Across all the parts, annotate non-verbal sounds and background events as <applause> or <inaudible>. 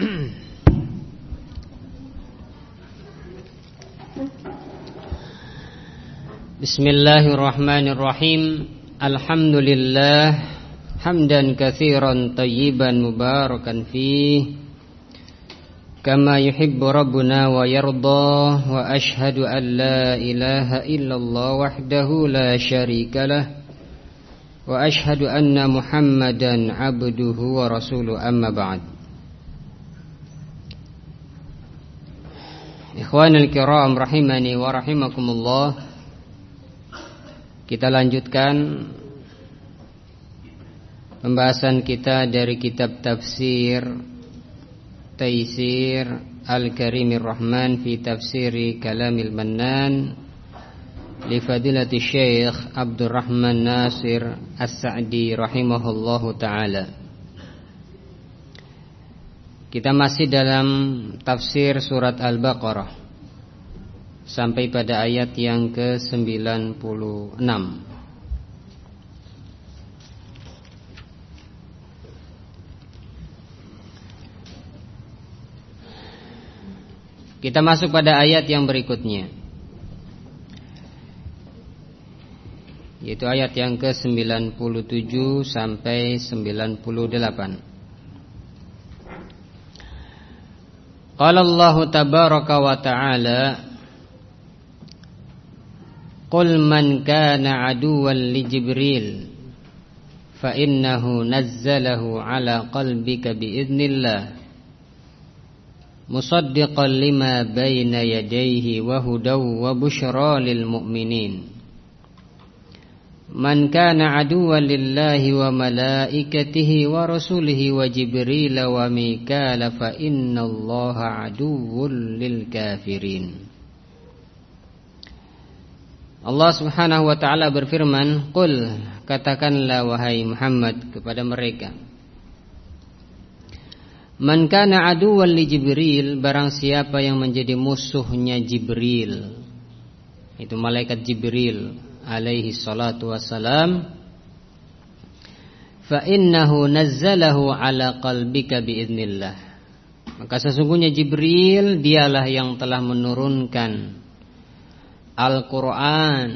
<clears throat> Bismillahirrahmanirrahim. Alhamdulillah Hamdan kathiran tayyiban mubarakan fih. Kama yuhibbu Rabbuna wa yardah Wa ashadu an la ilaha illallah wahdahu la sharika lah. Wa ashadu anna muhammadan abduhu wa rasuluh. Amma ba'd Ikhwanul kiram rahimani wa rahimakumullah. Kita lanjutkan Pembahasan kita dari kitab tafsir Taisir Al-Karimir Rahman Fi tafsiri Kalamil Mannan Li fadilati Syekh Abdurrahman Nasir As-Sa'di Rahimahullahu Ta'ala Kita masih dalam tafsir surat Al-Baqarah Sampai pada ayat yang ke-96. Kita masuk pada ayat yang berikutnya Yaitu ayat yang ke-97 sampai 98 قال الله تبارك وتعالى قل من كان عدوا لجبريل فإنه نزله على قلبك بإذن الله مصدقا لما بين يديه وهدى وبشرى للمؤمنين. Man kana aduwwan lillahi wa malaikatihi wa rasulihi wa jibril wa mikala fa innallaha aduwwul lil kafirin. Allah Subhanahu wa taala berfirman, "Qul katakanlah wahai Muhammad kepada mereka" Man kana aduwwan li Jibril barang siapa yang menjadi musuhnya Jibril. Itu malaikat Jibril alaihi salatu wassalam fa innahu nazzalahu ala qalbika biiznillah. Maka sesungguhnya Jibril dialah yang telah menurunkan Al-Qur'an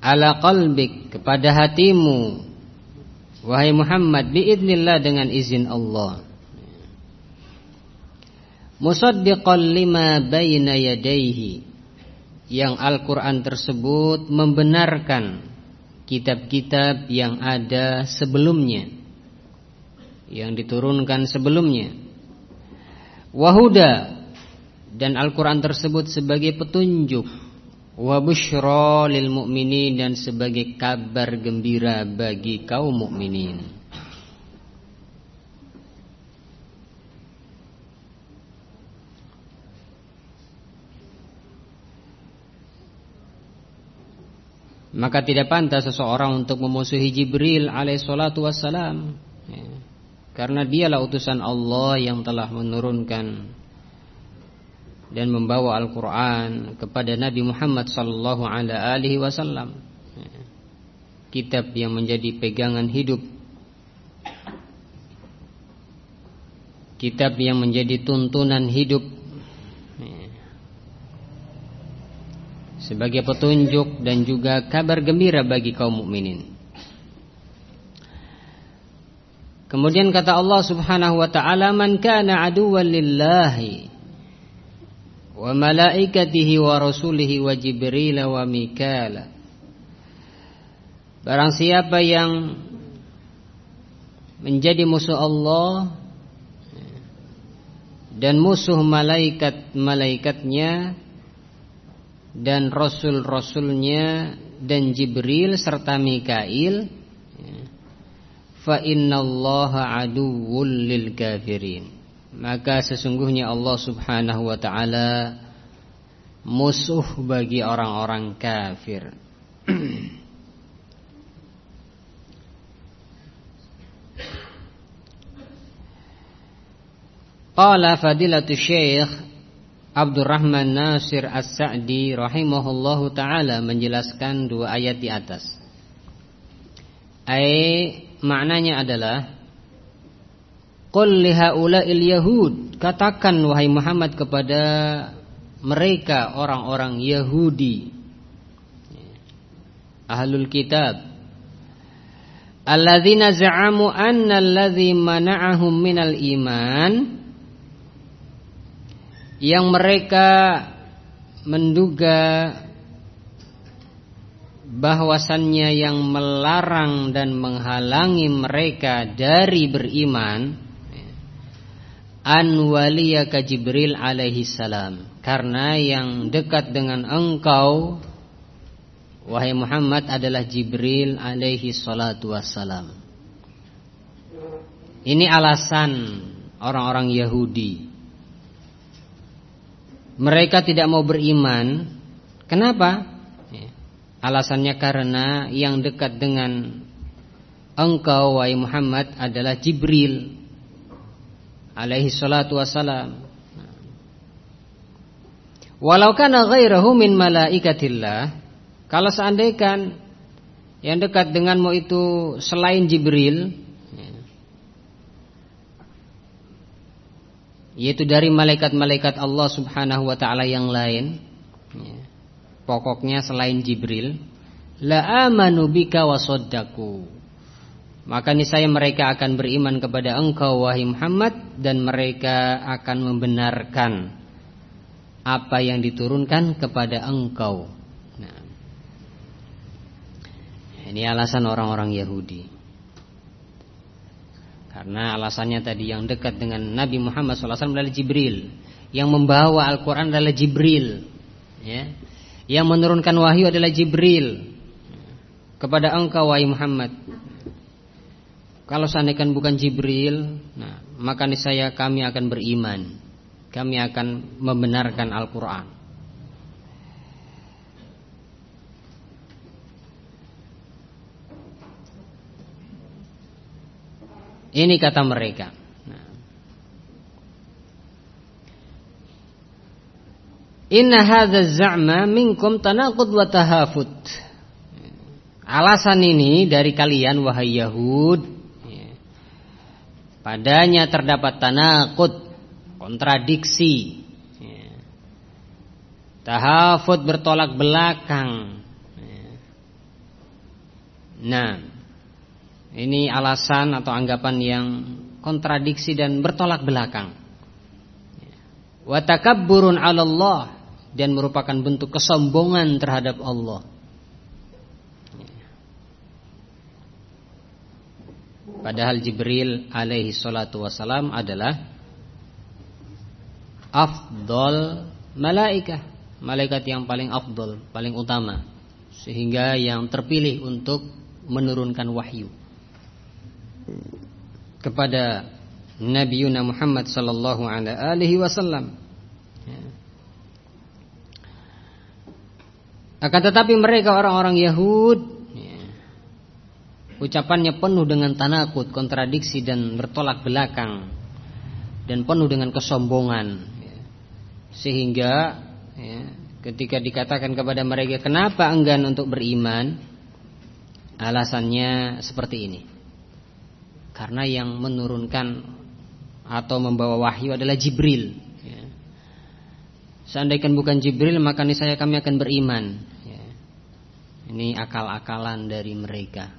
ala qalbik kepada hatimu Wahai Muhammad biidnillah dengan izin Allah. Musaddiqan lima baina yadayhi Yang Al-Quran tersebut membenarkan Kitab-kitab yang ada sebelumnya Yang diturunkan sebelumnya Wahuda Dan Al-Quran tersebut sebagai petunjuk wa busyra lil mu'minin dan sebagai kabar gembira bagi kaum mukminin. Maka tidak pantas seseorang untuk memusuhi Jibril alaihissalatu wassalam. Ya. Karena dialah utusan Allah yang telah menurunkan dan membawa Al-Quran kepada Nabi Muhammad Sallallahu Alaihi Wasallam, kitab yang menjadi pegangan hidup, kitab yang menjadi tuntunan hidup, sebagai petunjuk dan juga kabar gembira bagi kaum mukminin. Kemudian kata Allah Subhanahu wa taala man kana aduwwan lillahi wa malaikatihi wa rasulihi wa jibril wa mikala Barang siapa yang menjadi musuh Allah dan musuh malaikat-malaikatnya dan rasul-rasulnya dan Jibril serta Mikail fa innallaha aduwwul lil kafirin maka sesungguhnya Allah Subhanahu wa taala musuh bagi orang-orang kafir. <clears throat> Qala fadilatu Syekh Abdurrahman Nasir As-Sa'di rahimahullahu taala menjelaskan dua ayat di atas. Ai maknanya adalah Qul lihaula'il yahud. Katakan wahai Muhammad kepada mereka orang-orang Yahudi. Ahlul kitab. Alladzina za'amu anna alladzi mana'ahum minal iman Yang mereka menduga bahwasannya yang melarang dan menghalangi mereka dari beriman an waliyaka Jibril alaihi salam. Karena yang dekat dengan engkau wahai Muhammad adalah Jibril alaihi salatu wassalam. Ini alasan orang-orang Yahudi mereka tidak mau beriman. Kenapa? Alasannya karena yang dekat dengan engkau wahai Muhammad adalah Jibril alaihi salatu wassalam. Walau kana ghairahu min malaikatillah, kalau seandainya yang dekat denganmu itu selain Jibril, yaitu dari malaikat-malaikat Allah Subhanahu wa taala yang lain, pokoknya selain Jibril, la amanu bika wa maka niscaya mereka akan beriman kepada engkau wahai Muhammad dan mereka akan membenarkan apa yang diturunkan kepada engkau. Nah, ini alasan orang-orang Yahudi. Karena alasannya tadi yang dekat dengan Nabi Muhammad SAW adalah Jibril, yang membawa Al-Quran adalah Jibril, ya. yang menurunkan wahyu adalah Jibril kepada engkau wahai Muhammad. Kalau seandainya bukan Jibril, nah, maka niscaya kami akan beriman. Kami akan membenarkan Al-Qur'an. Ini kata mereka. Nah. Inna hadza za'ma minkum tanaqud wa tahafut. Alasan ini dari kalian wahai Yahud Padanya terdapat tanakut Kontradiksi ya. Tahafut bertolak belakang ya. Nah Ini alasan atau anggapan yang Kontradiksi dan bertolak belakang. Ya. Watakabburun ala Allah Dan merupakan bentuk kesombongan terhadap Allah. Padahal Jibril alaihi salatu wasalam adalah afdol malaikah, malaikat yang paling afdol, paling utama, sehingga yang terpilih untuk menurunkan wahyu kepada Nabi Yuna Muhammad sallallahu alaihi wasallam. Ya. Akan tetapi mereka orang-orang Yahud Ucapannya penuh dengan tanakut, kontradiksi dan bertolak belakang dan penuh dengan kesombongan. Sehingga ya, ketika dikatakan kepada mereka kenapa enggan untuk beriman, alasannya seperti ini. Karena yang menurunkan atau membawa wahyu adalah Jibril. Ya. Seandainya bukan Jibril maka niscaya kami akan beriman. Ya. Ini akal-akalan dari mereka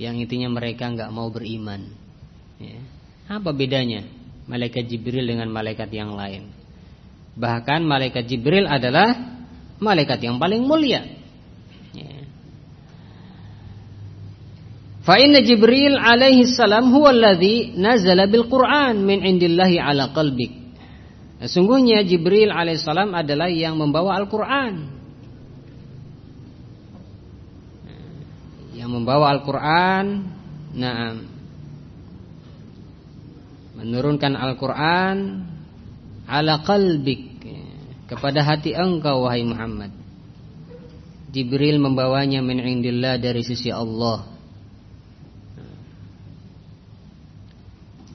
yang intinya mereka nggak mau beriman. Ya. Apa bedanya malaikat Jibril dengan malaikat yang lain? Bahkan malaikat Jibril adalah malaikat yang paling mulia. Ya. Fa inna Jibril alaihi salam huwa alladhi nazala bil Qur'an min indillahi ala qalbik. Sesungguhnya Jibril alaihissalam adalah yang membawa Al-Quran. Yang membawa Al-Quran. Nah, menurunkan Al-Quran ala qalbik kepada hati engkau wahai Muhammad. Jibril membawanya min indillah dari sisi Allah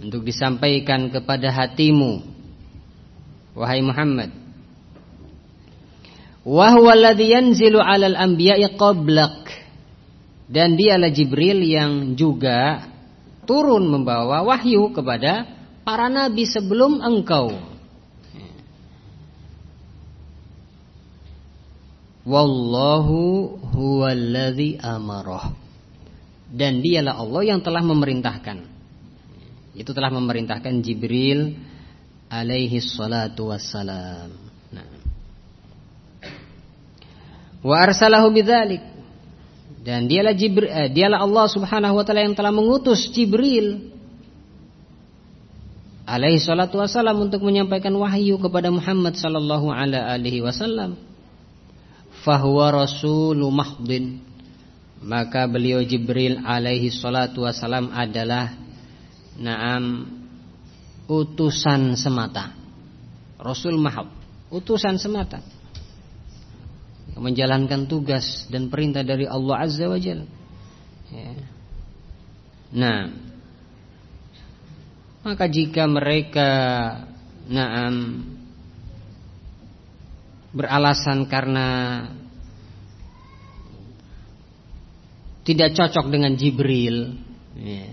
untuk disampaikan kepada hatimu wahai Muhammad wa huwa alladhi yanzilu 'alal anbiya'i qablak dan dialah Jibril yang juga turun membawa wahyu kepada para nabi sebelum engkau. Wallahu huwallazi amarah. Dan dialah Allah yang telah memerintahkan. Itu telah memerintahkan Jibril alaihi salatu wassalam. Nah. Wa arsalahu bidzalik. Dan dialah Jibril, eh, dialah Allah Subhanahu wa taala yang telah mengutus Jibril alaihi salatu wassalam untuk menyampaikan wahyu kepada Muhammad sallallahu alaihi wasallam fahuwa rasulu mahdin maka beliau Jibril alaihi salatu wasalam adalah naam. Utusan semata. Rasul mahab. Utusan semata. Yang menjalankan tugas dan perintah dari Allah azza wajalla ya. nah maka jika mereka naam beralasan karena tidak cocok dengan Jibril ya,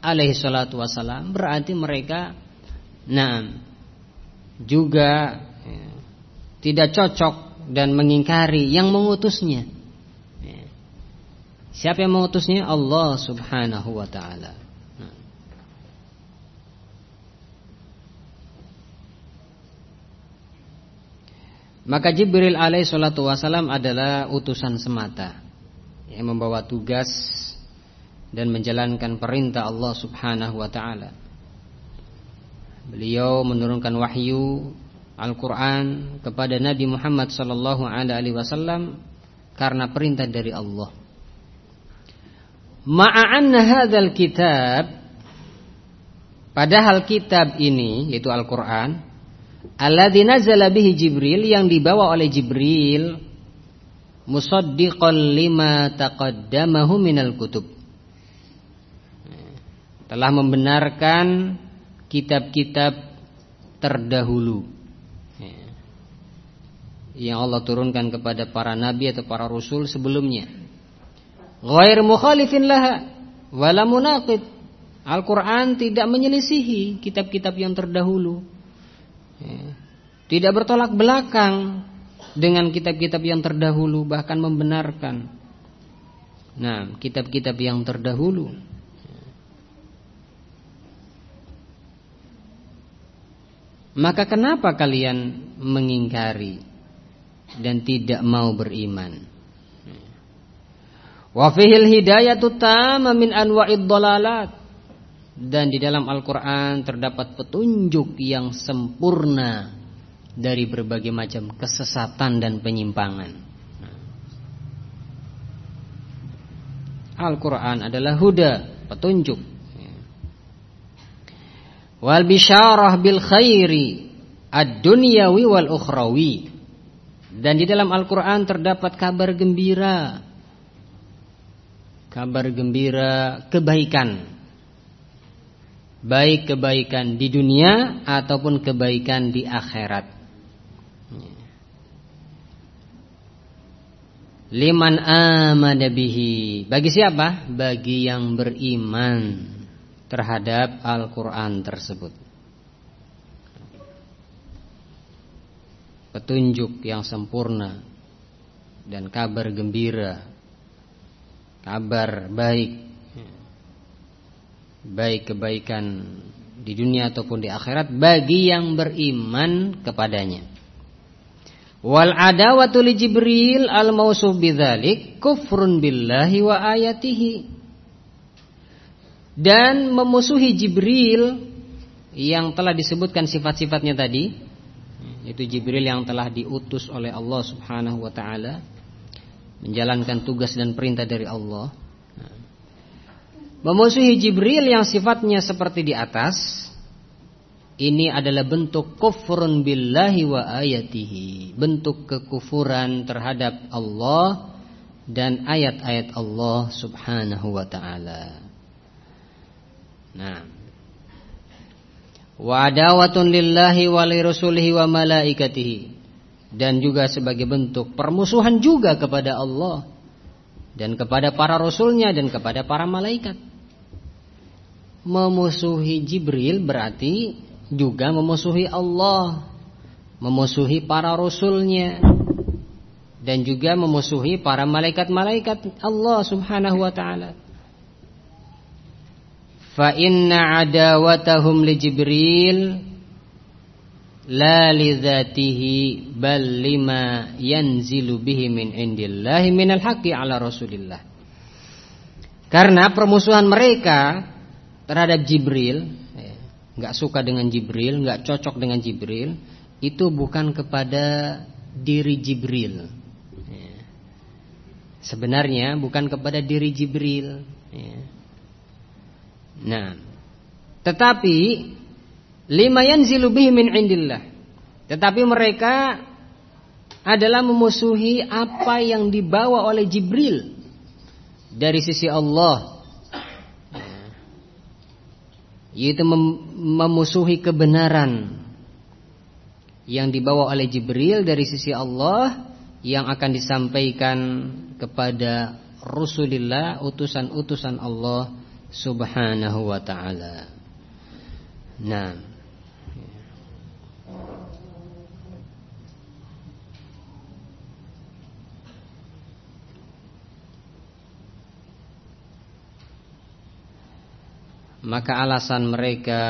alaihi salatu wasalam berarti mereka nah juga ya, tidak cocok dan mengingkari yang mengutusnya. Ya. siapa yang mengutusnya? Allah subhanahu wa ta'ala. Maka Jibril alaih salatu wasalam adalah utusan semata. Yang membawa tugas Dan menjalankan perintah Allah subhanahu wa ta'ala Beliau menurunkan wahyu Al-Quran kepada Nabi Muhammad sallallahu alaihi wasallam Karena perintah dari Allah Ma'anna hadzal kitab Padahal kitab ini Yaitu Al-Quran Alladzi nazala bihi Jibril yang dibawa oleh Jibril musaddiqan lima taqaddamahu minal kutub. Telah membenarkan kitab-kitab terdahulu yang Allah turunkan kepada para nabi atau para rasul sebelumnya. Ghair mukhalifin laha wala munaqid. Al-Qur'an tidak menyelisihi kitab-kitab yang terdahulu Ya. Tidak bertolak belakang dengan kitab-kitab yang terdahulu bahkan membenarkan. Nah, kitab-kitab yang terdahulu. Maka kenapa kalian mengingkari dan tidak mau beriman? Wa fihil hidayatu tamma min anwa'id dhalalat dan di dalam Al-Quran terdapat petunjuk yang sempurna dari berbagai macam kesesatan dan penyimpangan. Al-Quran adalah huda, petunjuk. Wal bisyarah bil khairi ad-dunyawi wal ukhrawi. Dan di dalam Al-Quran terdapat kabar gembira. Kabar gembira kebaikan baik kebaikan di dunia ataupun kebaikan di akhirat. Liman amana. Bagi siapa? Bagi yang beriman terhadap Al-Qur'an tersebut. Petunjuk yang sempurna dan kabar gembira. Kabar baik baik kebaikan di dunia ataupun di akhirat bagi yang beriman kepadanya. Wal adawatu li Jibril al mausuf bidzalik kufrun billahi wa ayatihi. Dan memusuhi Jibril yang telah disebutkan sifat-sifatnya tadi, itu Jibril yang telah diutus oleh Allah Subhanahu wa taala menjalankan tugas dan perintah dari Allah. Memusuhi Jibril yang sifatnya seperti di atas Ini adalah bentuk kufrun billahi wa ayatihi Bentuk kekufuran terhadap Allah Dan ayat-ayat Allah subhanahu wa ta'ala Nah Wa adawatun lillahi wa li rasulihi wa malaikatihi. Dan juga sebagai bentuk permusuhan juga kepada Allah Dan kepada para rasulnya dan kepada para malaikat. Memusuhi Jibril berarti juga memusuhi Allah, memusuhi para rasulnya dan juga memusuhi para malaikat-malaikat Allah Subhanahu wa taala. Fa inna adawatahum li Jibril la li dzatihi bal lima yanzilu bihi min indillahi minal haqqi ala Rasulillah. Karena permusuhan mereka terhadap Jibril, ya, nggak suka dengan Jibril, nggak cocok dengan Jibril, itu bukan kepada diri Jibril. Ya. Sebenarnya bukan kepada diri Jibril. Nah, tetapi lima yanzilu min indillah. Tetapi mereka adalah memusuhi apa yang dibawa oleh Jibril dari sisi Allah. Yaitu mem memusuhi kebenaran yang dibawa oleh Jibril dari sisi Allah yang akan disampaikan kepada Rasulullah utusan-utusan Allah Subhanahu wa taala. Nah, Maka alasan mereka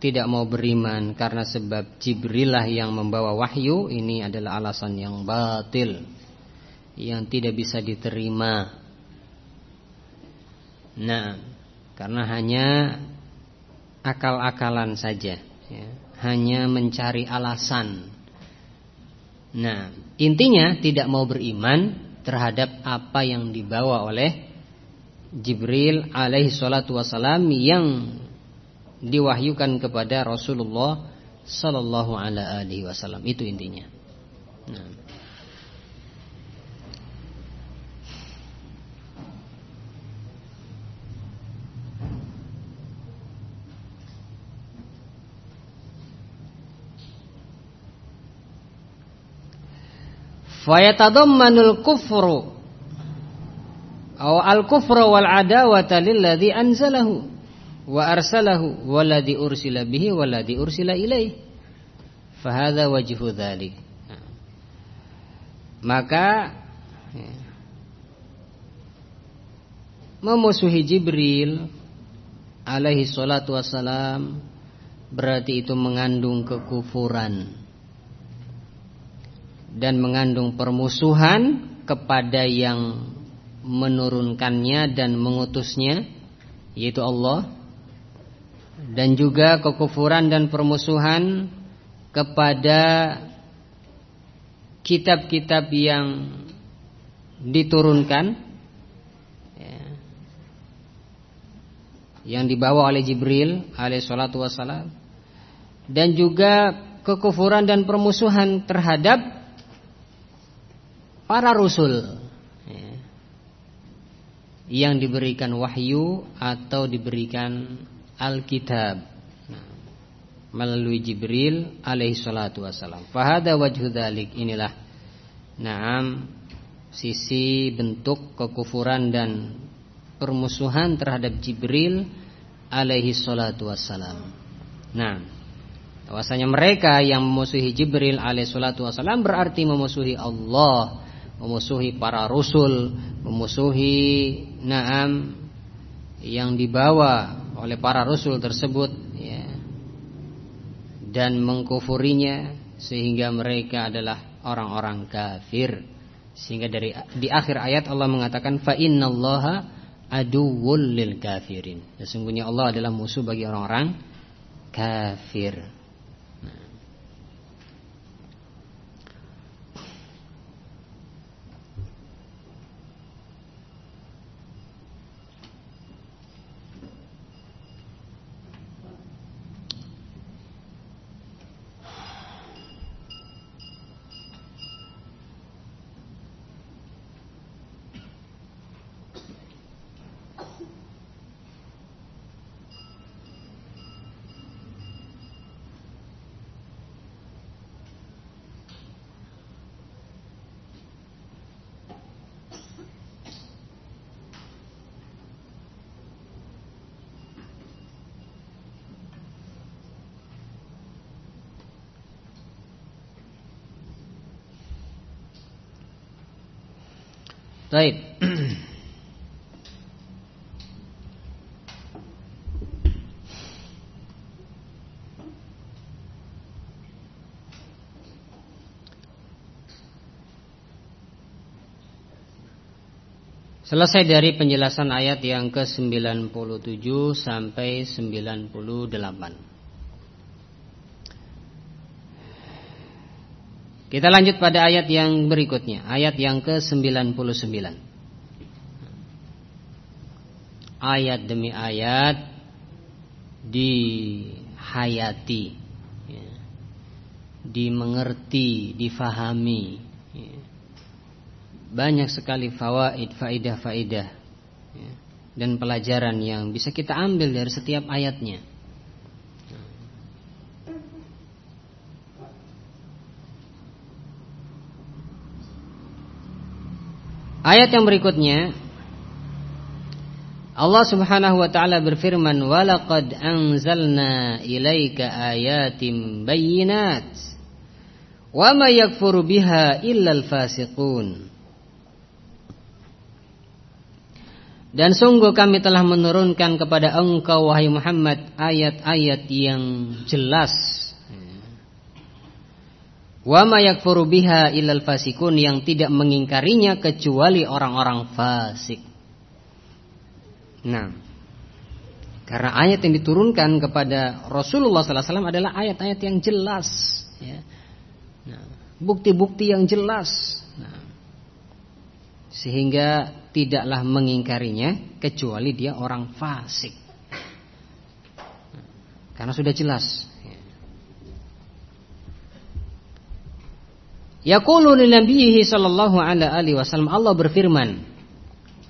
tidak mau beriman karena sebab Jibrilah yang membawa wahyu ini adalah alasan yang batil yang tidak bisa diterima. Nah, karena hanya akal-akalan saja, ya. hanya mencari alasan. Nah, intinya tidak mau beriman terhadap apa yang dibawa oleh Jibril alaihi salatu wasalam yang diwahyukan kepada Rasulullah sallallahu alaihi wasallam itu intinya. Nah. Fayatadammanul kufru Aw al-kufra wal adawata lilladzi anzalahu wa arsalahu walladzi ursila bihi walladzi ursila ilaih. Fahadha wajhu dzalik. Maka memusuhi Jibril alaihi salatu wassalam berarti itu mengandung kekufuran dan mengandung permusuhan kepada yang menurunkannya dan mengutusnya yaitu Allah dan juga kekufuran dan permusuhan kepada kitab-kitab yang diturunkan ya, yang dibawa oleh Jibril alaihissalatu wassalam dan juga kekufuran dan permusuhan terhadap para rasul yang diberikan wahyu atau diberikan Alkitab. Nah, melalui Jibril alaihi salatu wasalam. Fahada wajhu dalik inilah Naam sisi bentuk kekufuran dan permusuhan terhadap Jibril alaihi salatu wassalam. Nah, bahwasanya mereka yang memusuhi Jibril alaihi salatu wassalam berarti memusuhi Allah memusuhi para rasul, memusuhi naam yang dibawa oleh para rasul tersebut ya, dan mengkufurinya sehingga mereka adalah orang-orang kafir. Sehingga dari di akhir ayat Allah mengatakan fa innallaha aduwwul lil kafirin. Sesungguhnya Allah adalah musuh bagi orang-orang kafir. Baik. Selesai dari penjelasan ayat yang ke-97 sampai 98. Kita lanjut pada ayat yang berikutnya, ayat yang ke-99. Ayat demi ayat dihayati, ya. dimengerti, difahami banyak sekali fawaid, faidah-faidah ya, dan pelajaran yang bisa kita ambil dari setiap ayatnya. Ayat yang berikutnya Allah Subhanahu wa taala berfirman walaqad anzalna ilaika ayatin bayyinat wa ma yakfuru biha illal fasiqun Dan sungguh kami telah menurunkan kepada engkau wahai Muhammad ayat-ayat yang jelas. Wa ma yakfuru biha illal fasikun yang tidak mengingkarinya kecuali orang-orang fasik. Nah, karena ayat yang diturunkan kepada Rasulullah SAW adalah ayat-ayat yang jelas, ya. nah, bukti-bukti yang jelas, nah, sehingga tidaklah mengingkarinya kecuali dia orang fasik. Karena sudah jelas. Yaqulu lin nabiyhi sallallahu alaihi wasallam Allah berfirman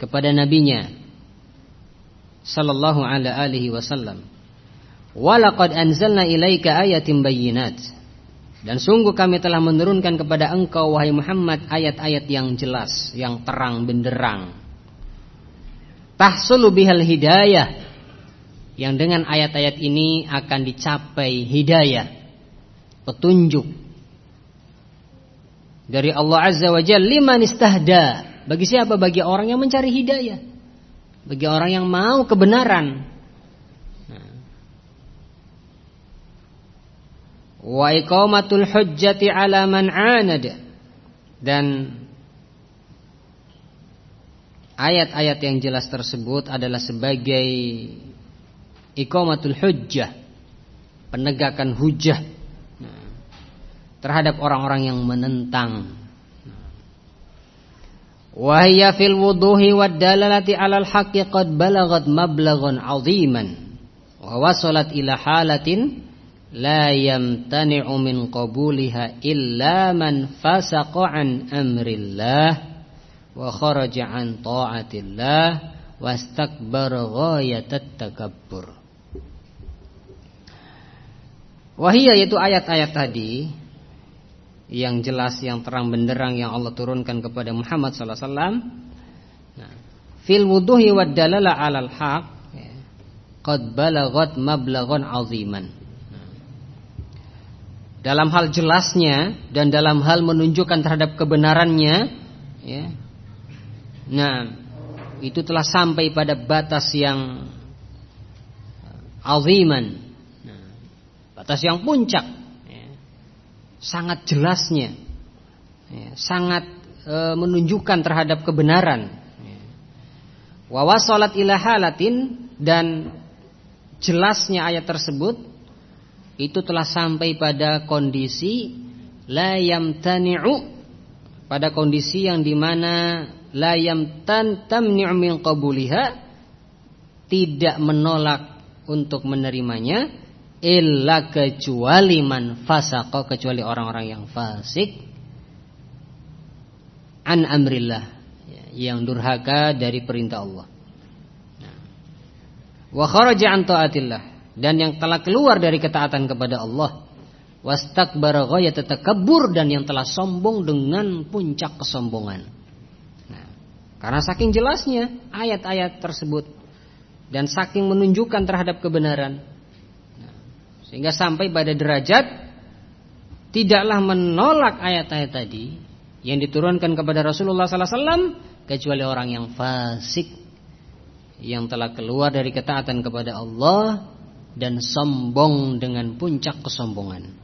kepada nabinya sallallahu alaihi wasallam Walaqad anzalna ilaika ayatin bayyinat dan sungguh kami telah menurunkan kepada engkau wahai Muhammad ayat-ayat yang jelas, yang terang benderang. Tahsulu bihal hidayah. Yang dengan ayat-ayat ini akan dicapai hidayah, petunjuk dari Allah Azza wa Jalla liman istahda. Bagi siapa? Bagi orang yang mencari hidayah. Bagi orang yang mau kebenaran. wa iqamatul hujjati ala man anad dan ayat-ayat yang jelas tersebut adalah sebagai iqamatul hujjah penegakan hujjah terhadap orang-orang yang menentang Wahia fil wuduhi wad dalalati alal haqqi qad balagat mablagan aziman wa wasalat ila halatin la yamtani'u min qabuliha illa man fasaqa amrillah wa kharaja an ta'atillah wastakbara ghayatat takabbur. Wahia yaitu ayat-ayat tadi yang jelas yang terang benderang yang Allah turunkan kepada Muhammad sallallahu alaihi wasallam. Nah, fil wuduhi wad dalala 'alal haq ya, qad balagat mablagon aziman dalam hal jelasnya dan dalam hal menunjukkan terhadap kebenarannya ya. Nah, itu telah sampai pada batas yang aziman. Nah, batas yang puncak. Sangat jelasnya. Ya, sangat e, menunjukkan terhadap kebenaran. Ya. Wa wasalat ila halatin dan jelasnya ayat tersebut itu telah sampai pada kondisi la yamtani'u pada kondisi yang di mana la yamtan tamni'u min qabuliha tidak menolak untuk menerimanya illa kecuali man fasaqa kecuali orang-orang yang fasik. An amrillah. Yang durhaka dari perintah Allah. Wa kharaja an taatillah. Dan yang telah keluar dari ketaatan kepada Allah. Wastakbara ghayat takabbur. Dan yang telah sombong dengan puncak kesombongan. Nah, karena saking jelasnya ayat-ayat tersebut. Dan saking menunjukkan terhadap kebenaran. nah, sehingga sampai pada derajat tidaklah menolak ayat-ayat tadi yang diturunkan kepada Rasulullah sallallahu alaihi wasallam kecuali orang yang fasik yang telah keluar dari ketaatan kepada Allah dan sombong dengan puncak kesombongan.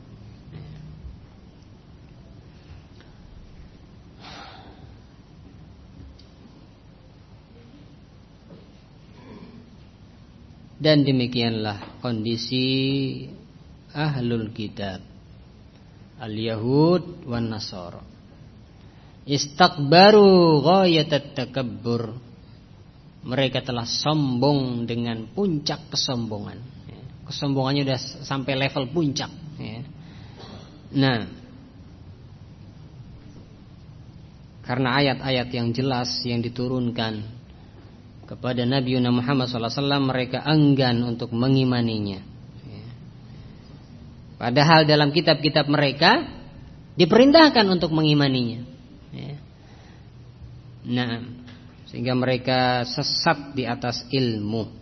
Dan demikianlah kondisi ahlul kitab al-yahud wan nasara. Istakbaru ghayatat takabbur. Mereka telah sombong dengan puncak kesombongan. Ya, kesombongannya sudah sampai level puncak. Ya. Nah, karena ayat-ayat yang jelas yang diturunkan kepada Nabi Muhammad SAW mereka enggan untuk mengimaninya. Ya. Padahal dalam kitab-kitab mereka diperintahkan untuk mengimaninya. Ya. Nah, sehingga mereka sesat di atas ilmu.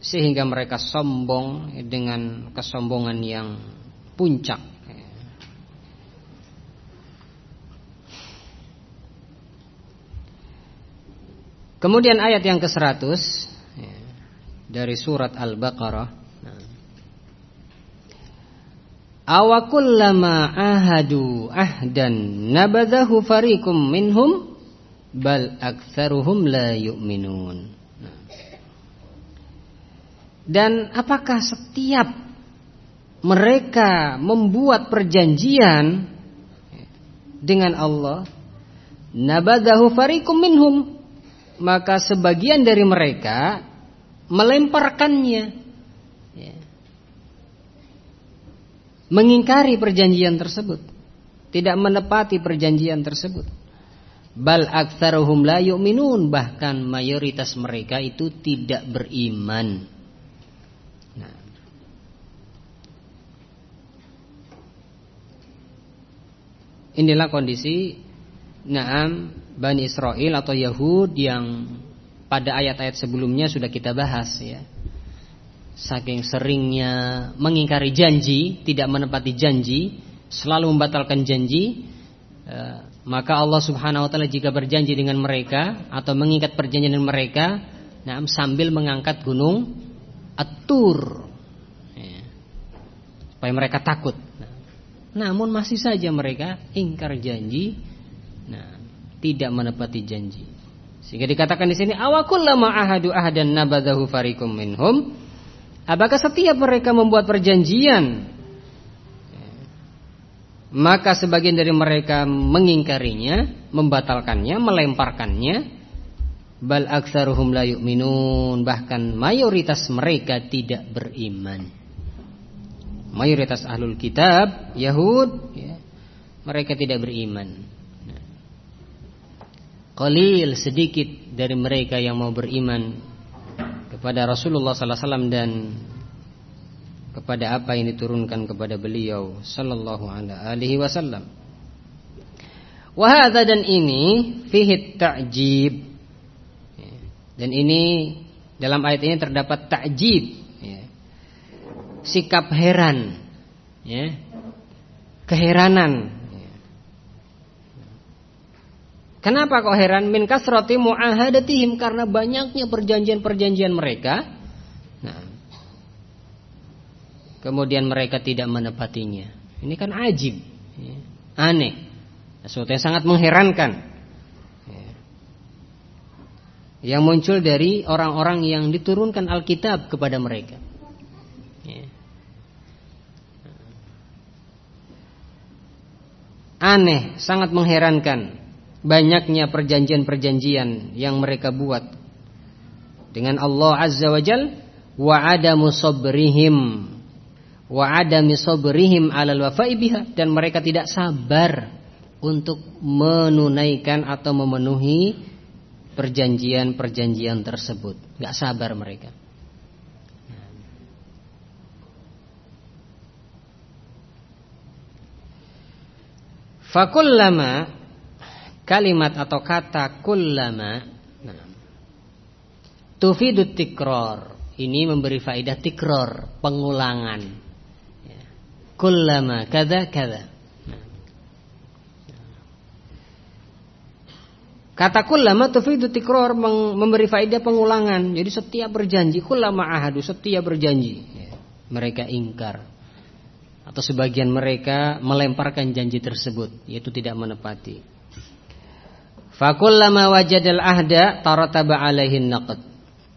Sehingga mereka sombong dengan kesombongan yang puncak. Kemudian ayat yang ke-100 dari surat Al-Baqarah Awakullama ahadu ahdan nabadahu farikum minhum bal aktsaruhum la yu'minun. Dan apakah setiap mereka membuat perjanjian dengan Allah nabadahu farikum minhum maka sebagian dari mereka melemparkannya mengingkari perjanjian tersebut, tidak menepati perjanjian tersebut. Bal aktsaruhum la yu'minun, bahkan mayoritas mereka itu tidak beriman. Nah. Inilah kondisi Naam Bani Israel atau Yahud yang pada ayat-ayat sebelumnya sudah kita bahas ya saking seringnya mengingkari janji, tidak menepati janji, selalu membatalkan janji, eh, maka Allah Subhanahu wa taala jika berjanji dengan mereka atau mengikat perjanjian dengan mereka, nah sambil mengangkat gunung At-Tur ya, supaya mereka takut. Nah, namun masih saja mereka ingkar janji, nah tidak menepati janji. Sehingga dikatakan di sini awakullama ahadu ahadan nabadahu farikum minhum. Apakah setiap mereka membuat perjanjian Maka sebagian dari mereka mengingkarinya Membatalkannya, melemparkannya. Bal aksaruhum la yu'minun. Bahkan mayoritas mereka tidak beriman. Mayoritas ahlul kitab Yahud ya, Mereka tidak beriman Qalil sedikit dari mereka yang mau beriman kepada Rasulullah sallallahu alaihi wasallam dan kepada apa yang diturunkan kepada beliau sallallahu alaihi wasallam. Wa dan ini fihi ta'jib. Dan ini dalam ayat ini terdapat ta'jib ya. Sikap heran ya. Keheranan Kenapa kok heran? Min kasrati muahadatihim karena banyaknya perjanjian-perjanjian mereka. Nah, kemudian mereka tidak menepatinya. Ini kan ajib, aneh, sesuatu yang sangat mengherankan. Ya. Yang muncul dari orang-orang yang diturunkan Alkitab kepada mereka. Aneh, sangat mengherankan banyaknya perjanjian-perjanjian yang mereka buat dengan Allah Azza wa Jal wa adamu sabrihim wa adami sabrihim alal wafa'i biha dan mereka tidak sabar untuk menunaikan atau memenuhi perjanjian-perjanjian tersebut. Gak sabar mereka. Fakullama kalimat atau kata kullama nah, tufidut tikror ini memberi faidah tikror pengulangan ya. kullama kada kada nah. Kata kullama tufidu tikror memberi faedah pengulangan. Jadi setiap berjanji kullama ahadu setiap berjanji. Ya, mereka ingkar. Atau sebagian mereka melemparkan janji tersebut yaitu tidak menepati. Fakullama wajadal ahda tarataba alaihin naqd.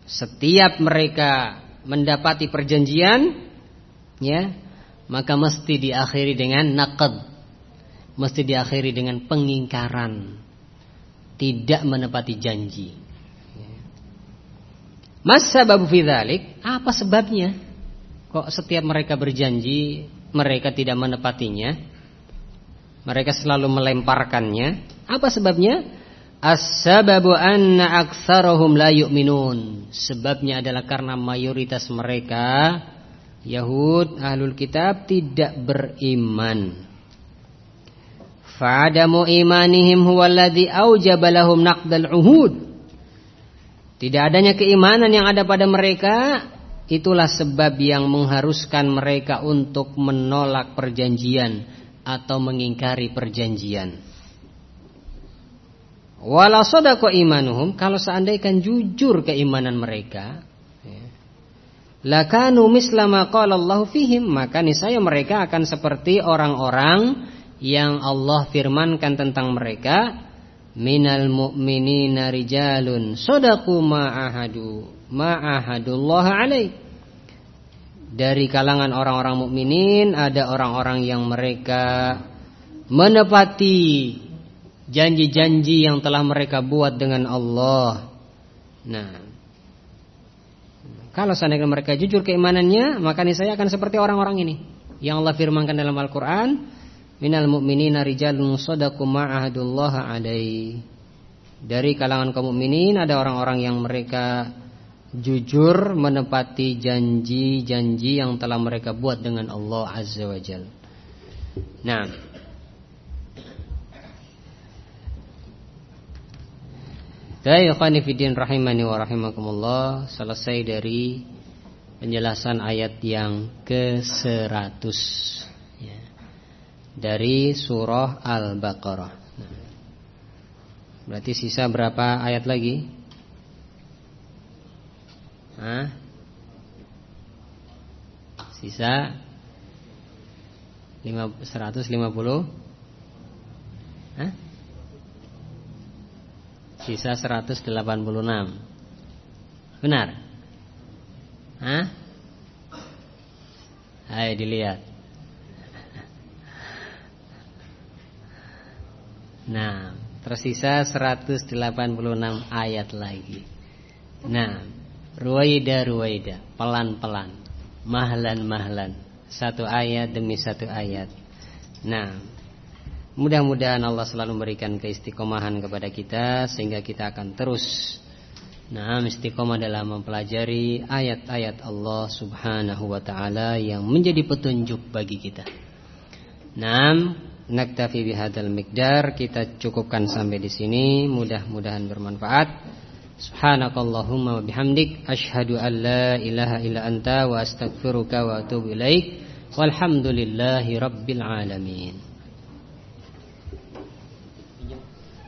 Setiap mereka mendapati perjanjian ya, maka mesti diakhiri dengan naqd. Mesti diakhiri dengan pengingkaran tidak menepati janji. Mas sababu fidzalik? Apa sebabnya? Kok setiap mereka berjanji mereka tidak menepatinya? Mereka selalu melemparkannya. Apa sebabnya? As-sababu anna aktsarahum la yu'minun. Sebabnya adalah karena mayoritas mereka Yahud ahlul kitab tidak beriman. Fa'adamu imanihim huwaladhi awjaba lahum naqdal uhud. Tidak adanya keimanan yang ada pada mereka itulah sebab yang mengharuskan mereka untuk menolak perjanjian atau mengingkari perjanjian. Wala sadaqa imanuhum kalau seandainya jujur keimanan mereka ya, lakanu mislama qala Allah fihim maka niscaya mereka akan seperti orang-orang yang Allah firmankan tentang mereka minal mu'minina rijalun sadaqu ma'ahadu ma'ahadullah alaih. Dari kalangan orang-orang mukminin ada orang-orang yang mereka menepati janji-janji yang telah mereka buat dengan Allah. Nah, kalau seandainya mereka jujur keimanannya, maka niscaya akan seperti orang-orang ini yang Allah firmankan dalam Al-Qur'an, minal mu'minina rijalun sadaqu ma'ahadullah alaihi. Dari kalangan kaum mukminin ada orang-orang yang mereka jujur menepati janji-janji yang telah mereka buat dengan Allah Azza wa Jalla. Nah, Baik, ikhwan rahimani wa rahimakumullah, selesai dari penjelasan ayat yang ke-100 dari surah Al-Baqarah. Berarti sisa berapa ayat lagi? Hah? Sisa 150? Hah? Sisa 186 Benar? Hah? Ayo dilihat Nah, tersisa 186 ayat lagi. Nah, ruwaida ruwaida, pelan-pelan, mahlan-mahlan, satu ayat demi satu ayat. Nah, mudah-mudahan Allah selalu memberikan keistiqomahan kepada kita sehingga kita akan terus Nah, istiqomah dalam mempelajari ayat-ayat Allah Subhanahu wa taala yang menjadi petunjuk bagi kita. Nah, naktafi bihadzal miqdar. Kita cukupkan sampai di sini. Mudah-mudahan bermanfaat. Subhanakallahumma wa bihamdik. Asyhadu an la ilaha illa anta wa astaghfiruka wa atubu ilaik. Walhamdulillahi rabbil alamin